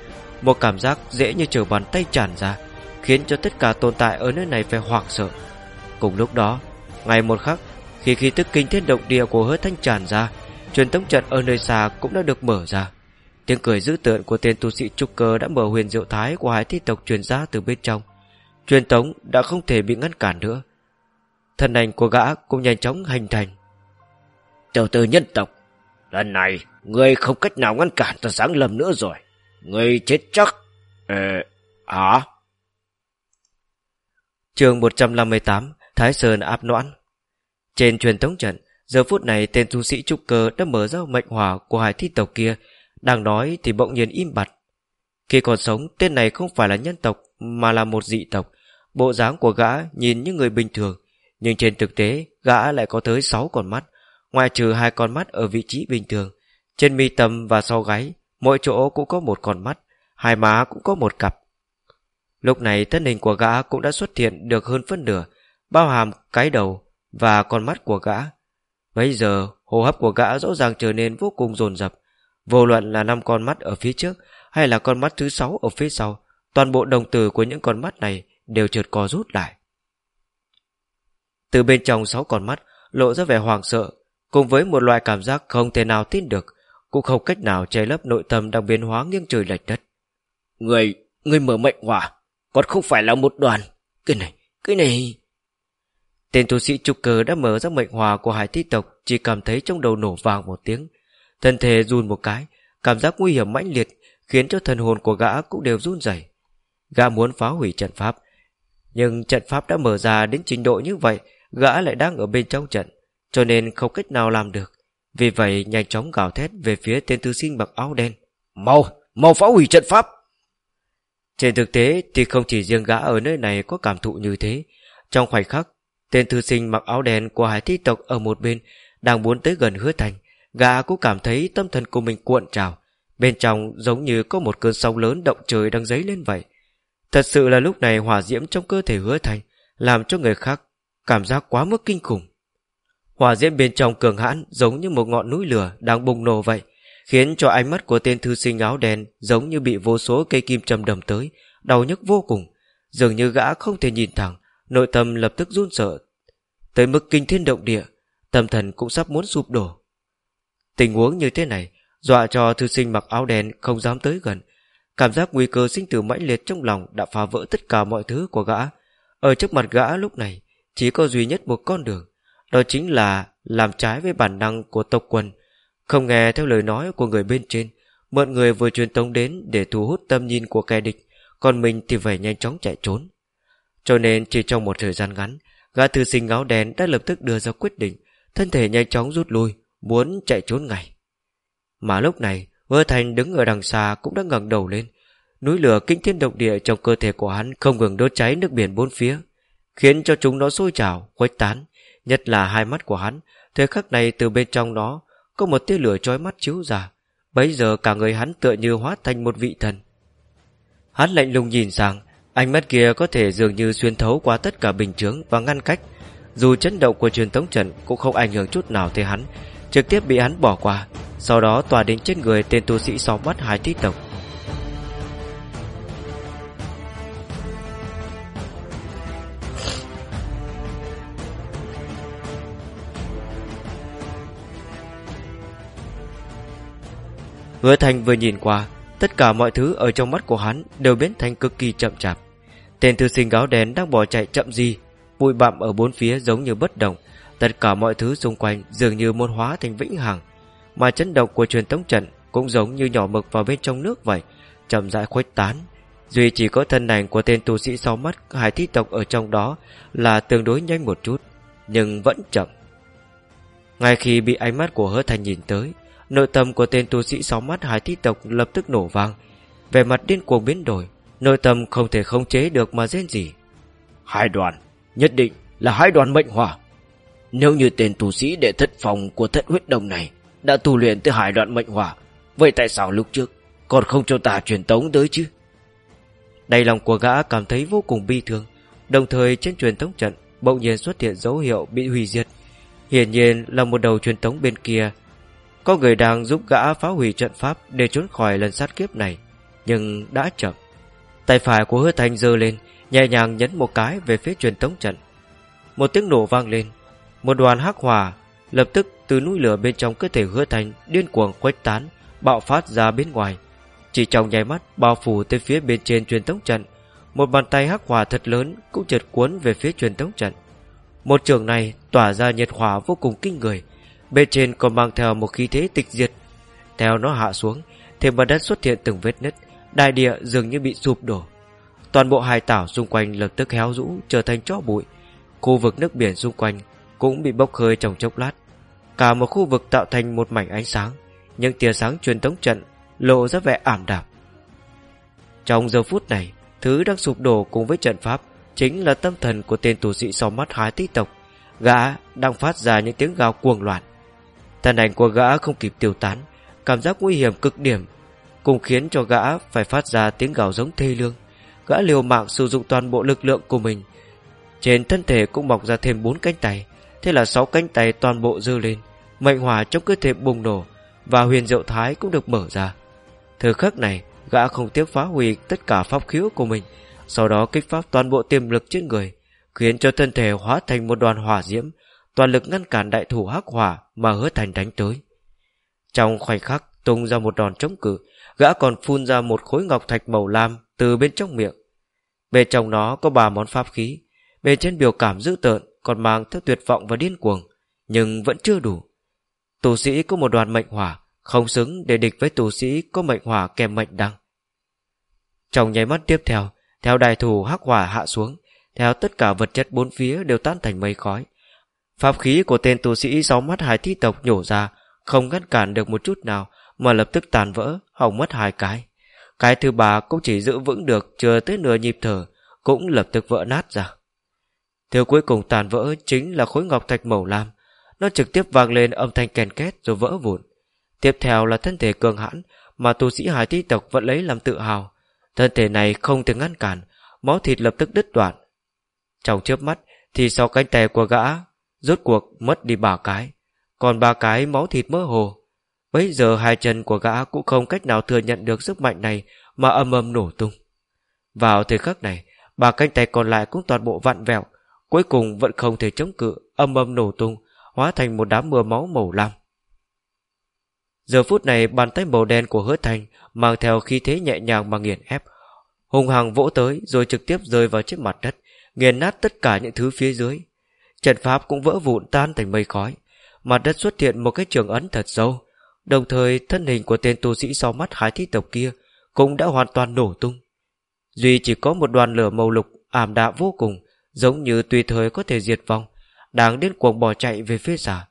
một cảm giác dễ như trở bàn tay tràn ra, khiến cho tất cả tồn tại ở nơi này phải hoảng sợ. Cùng lúc đó, ngày một khắc, khi khí tức kinh thiên động địa của hứa thanh tràn ra, truyền tống trận ở nơi xa cũng đã được mở ra. Tiếng cười dữ tợn của tên tu sĩ trúc cơ đã mở huyền diệu thái của hải thi tộc truyền ra từ bên trong. Truyền tống đã không thể bị ngăn cản nữa. Thân ảnh của gã cũng nhanh chóng hình thành. Tiểu tử nhân tộc, lần này ngươi không cách nào ngăn cản ta sáng lầm nữa rồi. Ngươi chết chắc. Ờ, hả? Trường 158, Thái Sơn áp noãn. Trên truyền tống trận, giờ phút này tên tu sĩ trúc cơ đã mở ra mệnh hỏa của hải thi tộc kia đang nói thì bỗng nhiên im bặt. Khi còn sống, tên này không phải là nhân tộc mà là một dị tộc. Bộ dáng của gã nhìn như người bình thường, nhưng trên thực tế gã lại có tới 6 con mắt, ngoài trừ hai con mắt ở vị trí bình thường. Trên mi tâm và sau gáy, mỗi chỗ cũng có một con mắt, hai má cũng có một cặp. Lúc này thân hình của gã cũng đã xuất hiện được hơn phân nửa, bao hàm cái đầu và con mắt của gã. Bây giờ, hô hấp của gã rõ ràng trở nên vô cùng dồn dập, Vô luận là năm con mắt ở phía trước hay là con mắt thứ sáu ở phía sau, toàn bộ đồng tử của những con mắt này đều chợt co rút lại. Từ bên trong sáu con mắt lộ ra vẻ hoàng sợ, cùng với một loại cảm giác không thể nào tin được, cũng không cách nào che lấp nội tâm đang biến hóa nghiêng trời lệch đất. Người, người mở mệnh hỏa, còn không phải là một đoàn. Cái này, cái này... Tên tu sĩ trục cờ đã mở ra mệnh hòa của hải thi tộc chỉ cảm thấy trong đầu nổ vàng một tiếng, Thân thể run một cái, cảm giác nguy hiểm mãnh liệt khiến cho thần hồn của gã cũng đều run rẩy. Gã muốn phá hủy trận pháp, nhưng trận pháp đã mở ra đến trình độ như vậy, gã lại đang ở bên trong trận, cho nên không cách nào làm được. Vì vậy nhanh chóng gào thét về phía tên tư sinh mặc áo đen. Mau, mau phá hủy trận pháp! Trên thực tế thì không chỉ riêng gã ở nơi này có cảm thụ như thế. Trong khoảnh khắc, tên thư sinh mặc áo đen của hải thi tộc ở một bên đang muốn tới gần hứa thành. Gã cũng cảm thấy tâm thần của mình cuộn trào. Bên trong giống như có một cơn sóng lớn động trời đang dấy lên vậy. Thật sự là lúc này hỏa diễm trong cơ thể hứa thành, Làm cho người khác cảm giác quá mức kinh khủng. Hỏa diễm bên trong cường hãn giống như một ngọn núi lửa đang bùng nổ vậy, Khiến cho ánh mắt của tên thư sinh áo đen giống như bị vô số cây kim châm đầm tới, Đau nhức vô cùng. Dường như gã không thể nhìn thẳng, Nội tâm lập tức run sợ. Tới mức kinh thiên động địa, Tâm thần cũng sắp muốn sụp đổ. Tình huống như thế này, Dọa cho thư sinh mặc áo đen không dám tới gần. Cảm giác nguy cơ sinh tử mãnh liệt trong lòng Đã phá vỡ tất cả mọi thứ của gã. Ở trước mặt gã lúc này, Chỉ có duy nhất một con đường, Đó chính là làm trái với bản năng của tộc quân Không nghe theo lời nói của người bên trên Mượn người vừa truyền tống đến Để thu hút tâm nhìn của kẻ địch, Còn mình thì phải nhanh chóng chạy trốn. Cho nên chỉ trong một thời gian ngắn, Gã thư sinh áo đen đã lập tức đưa ra quyết định, Thân thể nhanh chóng rút lui muốn chạy trốn ngay. Mà lúc này, Hứa Thành đứng ở đằng xa cũng đã ngẩng đầu lên. Núi lửa kinh thiên động địa trong cơ thể của hắn không ngừng đốt cháy nước biển bốn phía, khiến cho chúng nó sôi trào, khuếch tán, nhất là hai mắt của hắn. Thời khắc này từ bên trong nó có một tia lửa chói mắt chiếu ra. Bấy giờ cả người hắn tựa như hóa thành một vị thần. Hắn lạnh lùng nhìn sang, ánh mắt kia có thể dường như xuyên thấu qua tất cả bình chướng và ngăn cách. Dù chấn động của truyền thống trận cũng không ảnh hưởng chút nào tới hắn, trực tiếp bị hắn bỏ qua, sau đó tòa đến trên người tên tu sĩ xóm mắt hai thích tộc. Hứa Thành vừa nhìn qua, Tất cả mọi thứ ở trong mắt của hắn Đều biến thành cực kỳ chậm chạp. Tên thư sinh gáo đen đang bỏ chạy chậm gì, Bụi bặm ở bốn phía giống như bất động Tất cả mọi thứ xung quanh dường như môn hóa thành vĩnh hằng Mà chấn động của truyền tống trận Cũng giống như nhỏ mực vào bên trong nước vậy chậm rãi khuếch tán. Duy chỉ có thân ảnh của tên tu sĩ sau mắt Hải thi tộc ở trong đó Là tương đối nhanh một chút Nhưng vẫn chậm. Ngay khi bị ánh mắt của hứa thành nhìn tới Nội tâm của tên tu sĩ sáu mắt hải thi tộc lập tức nổ vang. Về mặt điên cuồng biến đổi Nội tâm không thể không chế được mà rên gì Hai đoàn. Nhất định là hai đoàn mệnh hỏa nếu như tên tù sĩ đệ thất phòng của thất huyết đồng này đã tu luyện tới hải đoạn mệnh hỏa, vậy tại sao lúc trước còn không cho ta truyền tống tới chứ? Đầy lòng của gã cảm thấy vô cùng bi thương, đồng thời trên truyền tống trận bỗng nhiên xuất hiện dấu hiệu bị hủy diệt. Hiển nhiên là một đầu truyền tống bên kia. Có người đang giúp gã phá hủy trận pháp để trốn khỏi lần sát kiếp này, nhưng đã chậm. Tay phải của hứa thanh giơ lên, nhẹ nhàng nhấn một cái về phía truyền tống trận. Một tiếng nổ vang lên, một đoàn hắc hỏa lập tức từ núi lửa bên trong cơ thể hứa thành điên cuồng khuếch tán, bạo phát ra bên ngoài. Chỉ trong nháy mắt bao phủ tới phía bên trên truyền tống trận, một bàn tay hắc hỏa thật lớn cũng chợt cuốn về phía truyền tống trận. Một trường này tỏa ra nhiệt hỏa vô cùng kinh người, bên trên còn mang theo một khí thế tịch diệt. Theo nó hạ xuống, thì mặt đất xuất hiện từng vết nứt, đại địa dường như bị sụp đổ. Toàn bộ hải tảo xung quanh lập tức héo rũ trở thành chó bụi. Khu vực nước biển xung quanh cũng bị bốc hơi trong chốc lát. Cả một khu vực tạo thành một mảnh ánh sáng, những tia sáng truyền tống trận lộ ra vẻ ảm đạm. Trong giờ phút này, thứ đang sụp đổ cùng với trận pháp chính là tâm thần của tên tù sĩ sau mắt hái tí tộc. Gã đang phát ra những tiếng gào cuồng loạn. Thân ảnh của gã không kịp tiêu tán, cảm giác nguy hiểm cực điểm, cùng khiến cho gã phải phát ra tiếng gào giống thê lương. Gã liều mạng sử dụng toàn bộ lực lượng của mình. Trên thân thể cũng mọc ra thêm bốn cánh tay, thế là sáu cánh tay toàn bộ dơ lên. Mệnh hỏa trong cơ thể bùng nổ, và huyền diệu thái cũng được mở ra. Thời khắc này, gã không tiếc phá hủy tất cả pháp khiếu của mình, sau đó kích phát toàn bộ tiềm lực trên người, khiến cho thân thể hóa thành một đoàn hỏa diễm, toàn lực ngăn cản đại thủ hắc hỏa mà hứa thành đánh tới. Trong khoảnh khắc tung ra một đòn chống cự, gã còn phun ra một khối ngọc thạch màu lam từ bên trong miệng. Bên trong nó có ba món pháp khí, bên trên biểu cảm dữ tợn còn mang theo tuyệt vọng và điên cuồng, nhưng vẫn chưa đủ. Tù sĩ có một đoàn mệnh hỏa, không xứng để địch với tù sĩ có mệnh hỏa kèm mệnh đăng. Trong nháy mắt tiếp theo, theo đại thủ hắc hỏa hạ xuống, theo tất cả vật chất bốn phía đều tan thành mây khói. Pháp khí của tên tù sĩ sáu mắt hải thi tộc nhổ ra, không ngăn cản được một chút nào, mà lập tức tàn vỡ, hỏng mất hai cái. Cái thứ ba cũng chỉ giữ vững được chưa tới nửa nhịp thở, cũng lập tức vỡ nát ra. Thứ cuối cùng tàn vỡ chính là khối ngọc thạch màu lam. Nó trực tiếp vang lên âm thanh kèn két rồi vỡ vụn. Tiếp theo là thân thể cường hãn mà tu sĩ hải thi tộc vẫn lấy làm tự hào. Thân thể này không thể ngăn cản, máu thịt lập tức đứt đoạn. Trong chớp mắt thì sau cánh tay của gã rốt cuộc mất đi ba cái, còn ba cái máu thịt mơ hồ. Bây giờ hai chân của gã cũng không cách nào thừa nhận được sức mạnh này mà âm âm nổ tung. Vào thời khắc này, ba cánh tay còn lại cũng toàn bộ vặn vẹo, cuối cùng vẫn không thể chống cự, âm âm nổ tung, hóa thành một đám mưa máu màu lam. Giờ phút này bàn tay màu đen của hứa thành mang theo khí thế nhẹ nhàng mà nghiền ép. Hùng hằng vỗ tới rồi trực tiếp rơi vào trên mặt đất, nghiền nát tất cả những thứ phía dưới. Trận pháp cũng vỡ vụn tan thành mây khói. Mặt đất xuất hiện một cái trường ấn thật sâu. Đồng thời thân hình của tên tu sĩ sau mắt hái thi tộc kia cũng đã hoàn toàn nổ tung. Duy chỉ có một đoàn lửa màu lục ảm đạm vô cùng, giống như tùy thời có thể diệt vong, đang đến cuồng bỏ chạy về phía giả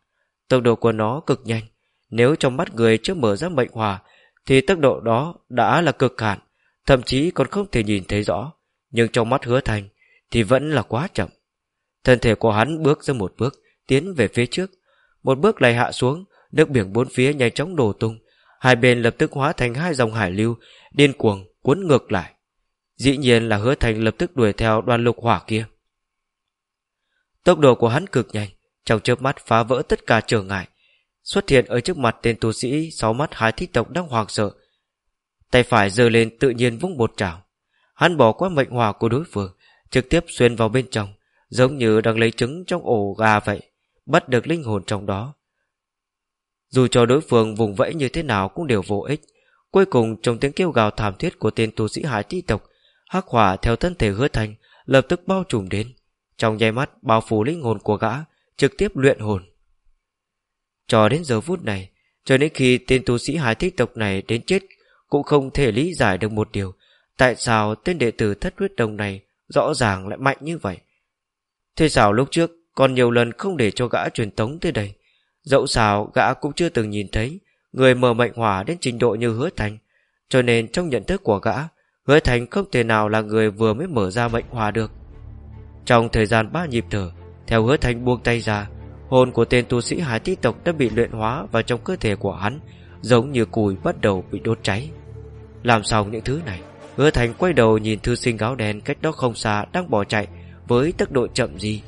Tốc độ của nó cực nhanh, nếu trong mắt người chưa mở ra mệnh hòa Thì tốc độ đó đã là cực hạn Thậm chí còn không thể nhìn thấy rõ. Nhưng trong mắt hứa thành Thì vẫn là quá chậm. Thân thể của hắn bước ra một bước Tiến về phía trước. Một bước lại hạ xuống Nước biển bốn phía nhanh chóng đổ tung. Hai bên lập tức hóa thành hai dòng hải lưu Điên cuồng cuốn ngược lại. Dĩ nhiên là hứa thành lập tức đuổi theo đoàn lục hỏa kia. Tốc độ của hắn cực nhanh Trong chớp mắt phá vỡ tất cả trở ngại xuất hiện ở trước mặt tên tu sĩ sáu mắt hai thích tộc đang hoảng sợ. Tay phải giơ lên tự nhiên vung một chảo Hắn bỏ qua mệnh hòa của đối phương, trực tiếp xuyên vào bên trong, giống như đang lấy trứng trong ổ gà vậy, bắt được linh hồn trong đó. Dù cho đối phương vùng vẫy như thế nào cũng đều vô ích. Cuối cùng trong tiếng kêu gào thảm thiết của tên tu sĩ hải thi tộc, hắc hỏa theo thân thể hứa thành lập tức bao trùm đến. Trong nháy mắt bao phủ linh hồn của gã, trực tiếp luyện hồn. Cho đến giờ phút này, cho đến khi tên tu sĩ hải thích tộc này đến chết, cũng không thể lý giải được một điều. Tại sao tên đệ tử thất huyết đồng này rõ ràng lại mạnh như vậy? Thế sao lúc trước còn nhiều lần không để cho gã truyền tống tới đây? Dẫu sao gã cũng chưa từng nhìn thấy người mở mệnh hỏa đến trình độ như hứa thành. Cho nên trong nhận thức của gã, hứa thành không thể nào là người vừa mới mở ra mệnh hỏa được. Trong thời gian ba nhịp thở, theo hứa Thanh buông tay ra, Hồn của tên tu sĩ hải tí tộc đã bị luyện hóa vào trong cơ thể của hắn, giống như cùi bắt đầu bị đốt cháy. Làm xong những thứ này, hứa thành quay đầu nhìn thư sinh áo đen cách đó không xa đang bỏ chạy với tốc độ chậm gì.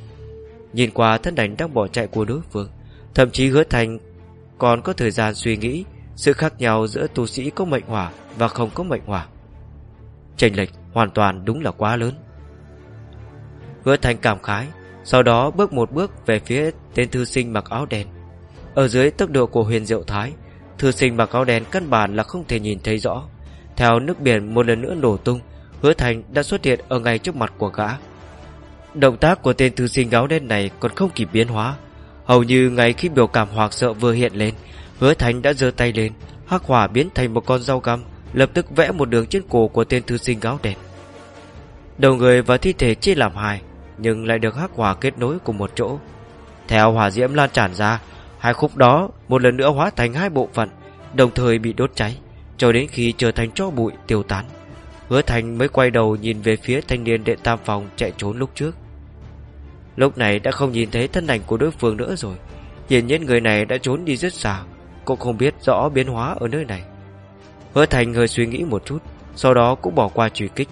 Nhìn qua thân ảnh đang bỏ chạy của đối phương Thậm chí hứa thành còn có thời gian suy nghĩ sự khác nhau giữa tu sĩ có mệnh hỏa và không có mệnh hỏa. Chênh lệch hoàn toàn đúng là quá lớn. Hứa thành cảm khái, sau đó bước một bước về phía tên thư sinh mặc áo đen. Ở dưới tốc độ của huyền diệu thái, thư sinh mặc áo đen căn bản là không thể nhìn thấy rõ. Theo nước biển một lần nữa nổ tung, hứa thành đã xuất hiện ở ngay trước mặt của gã. Động tác của tên thư sinh áo đen này còn không kịp biến hóa, Hầu như ngay khi biểu cảm hoảng sợ vừa hiện lên Hứa Thành đã giơ tay lên Hắc hỏa biến thành một con dao găm Lập tức vẽ một đường trên cổ của tên thư sinh áo đen Đầu người và thi thể chia làm hai nhưng lại được hắc hỏa kết nối cùng một chỗ. Theo hỏa diễm lan tràn ra, Hai khúc đó một lần nữa hóa thành hai bộ phận, Đồng thời bị đốt cháy, Cho đến khi trở thành cho bụi tiêu tán. Hứa Thành mới quay đầu nhìn về phía thanh niên đệ tam phòng chạy trốn lúc trước. Lúc này đã không nhìn thấy thân ảnh của đối phương nữa rồi, Hiển nhiên người này đã trốn đi rất xa, Cũng không biết rõ biến hóa ở nơi này. Hứa Thành hơi suy nghĩ một chút, Sau đó cũng bỏ qua truy kích.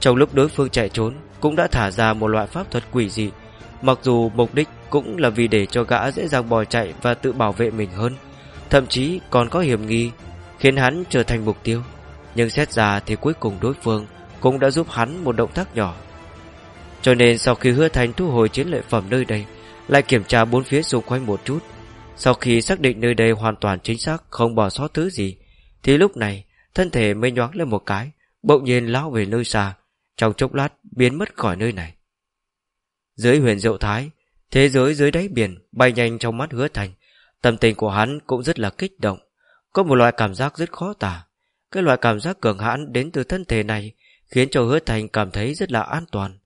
Trong lúc đối phương chạy trốn cũng đã thả ra một loại pháp thuật quỷ dị. Mặc dù mục đích cũng là vì để cho gã dễ dàng bò chạy Và tự bảo vệ mình hơn, Thậm chí còn có hiểm nghi, Khiến hắn trở thành mục tiêu. Nhưng xét ra thì cuối cùng đối phương Cũng đã giúp hắn một động tác nhỏ. Cho nên sau khi hứa thành thu hồi chiến lợi phẩm nơi đây, Lại kiểm tra bốn phía xung quanh một chút. Sau khi xác định nơi đây hoàn toàn chính xác, Không bỏ sót thứ gì, Thì lúc này thân thể mới nhoáng lên một cái, Bỗng nhiên lao về nơi xa trong chốc lát biến mất khỏi nơi này. Dưới huyền diệu thái, Thế giới dưới đáy biển Bay nhanh trong mắt hứa thành. Tâm tình của hắn cũng rất là kích động. Có một loại cảm giác rất khó tả. Cái loại cảm giác cường hãn đến từ thân thể này Khiến cho hứa thành cảm thấy rất là an toàn.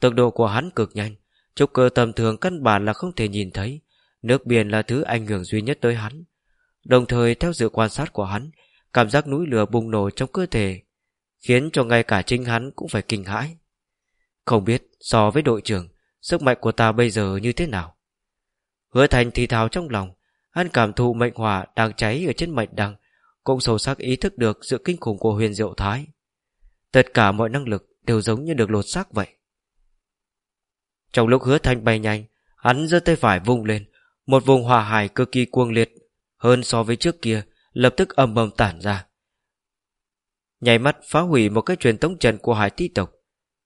Tốc độ của hắn cực nhanh, Trúc cơ tầm thường căn bản là không thể nhìn thấy. Nước biển là thứ ảnh hưởng duy nhất tới hắn. Đồng thời, theo sự quan sát của hắn, Cảm giác núi lửa bùng nổ trong cơ thể Khiến cho ngay cả chính hắn cũng phải kinh hãi. Không biết so với đội trưởng, Sức mạnh của ta bây giờ như thế nào? Hứa thành thì thào trong lòng, Hắn cảm thụ mệnh hỏa đang cháy ở trên mệnh đăng Cũng sâu sắc ý thức được sự kinh khủng của huyền diệu thái. Tất cả mọi năng lực đều giống như được lột xác vậy. Trong lúc hứa thanh bay nhanh, Hắn giơ tay phải vung lên, Một vùng hỏa hải cực kỳ cuồng liệt, Hơn so với trước kia, Lập tức âm ầm tản ra. Nhảy mắt phá hủy một cái truyền tống trần của hải tí tộc.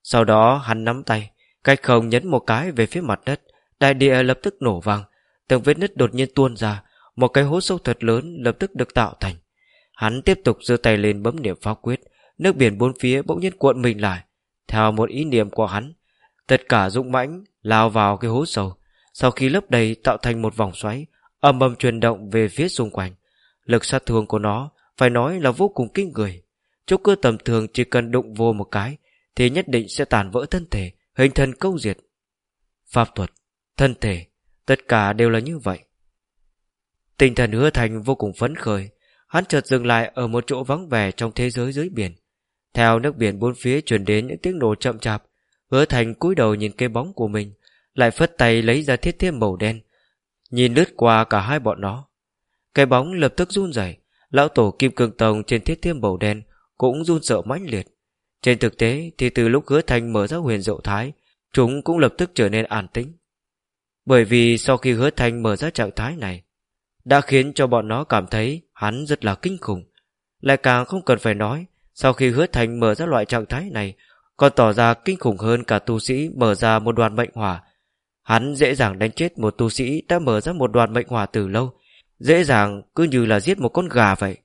Sau đó, hắn nắm tay, Cách không nhấn một cái về phía mặt đất, Đại địa lập tức nổ vang Từng vết nứt đột nhiên tuôn ra, Một cái hố sâu thật lớn lập tức được tạo thành. Hắn tiếp tục giơ tay lên bấm niệm phá quyết, Nước biển bốn phía bỗng nhiên cuộn mình lại. Theo một ý niệm của hắn, Tất cả dũng mãnh lao vào cái hố sâu. Sau khi lấp đầy tạo thành một vòng xoáy, Âm âm truyền động về phía xung quanh. Lực sát thương của nó, Phải nói là vô cùng kinh người. Trúc cơ tầm thường chỉ cần đụng vô một cái Thì nhất định sẽ tàn vỡ thân thể Hình thân câu diệt. Pháp thuật, thân thể Tất cả đều là như vậy. Tinh thần hứa thành vô cùng phấn khởi Hắn chợt dừng lại ở một chỗ vắng vẻ Trong thế giới dưới biển. Theo nước biển bốn phía truyền đến những tiếng nổ chậm chạp Hứa thành cúi đầu nhìn cây bóng của mình Lại phất tay lấy ra thiết thiêm màu đen Nhìn lướt qua cả hai bọn nó. Cây bóng lập tức run rẩy Lão tổ kim cương tông trên thiết thiêm màu đen cũng run sợ mãnh liệt Trên thực tế thì từ lúc hứa thành mở ra huyền dậu thái Chúng cũng lập tức trở nên an tĩnh Bởi vì sau khi hứa thành mở ra trạng thái này Đã khiến cho bọn nó cảm thấy Hắn rất là kinh khủng Lại càng không cần phải nói Sau khi hứa thành mở ra loại trạng thái này còn tỏ ra kinh khủng hơn cả tu sĩ mở ra một đoàn mệnh hỏa. Hắn dễ dàng đánh chết một tu sĩ đã mở ra một đoàn mệnh hỏa từ lâu, dễ dàng cứ như là giết một con gà vậy.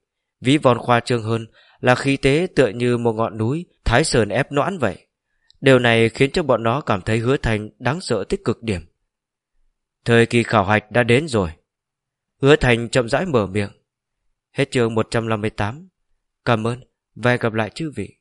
Ví von khoa trương hơn là khí tế tựa như một ngọn núi, thái sơn ép noãn vậy. Điều này khiến cho bọn nó cảm thấy hứa thành đáng sợ tích cực điểm. Thời kỳ khảo hạch đã đến rồi. Hứa thành chậm rãi mở miệng. Hết chương 158. Cảm ơn và hẹn gặp lại chư vị.